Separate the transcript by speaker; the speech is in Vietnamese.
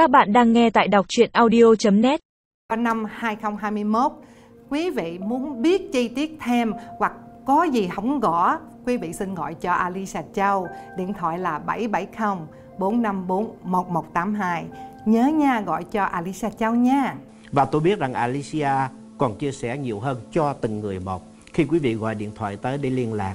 Speaker 1: Các bạn đang nghe tại đọc chuyện audio.net
Speaker 2: năm 2021 quý vị muốn biết chi tiết thêm hoặc có gì không gõ quý vị xin gọi cho Alisa Châu điện thoại là 770 454 1182 nhớ nha gọi cho Alisa Châu nha.
Speaker 3: Và tôi biết rằng Alicia còn chia sẻ nhiều hơn cho từng người một. Khi quý vị gọi điện thoại tới để liên lạc.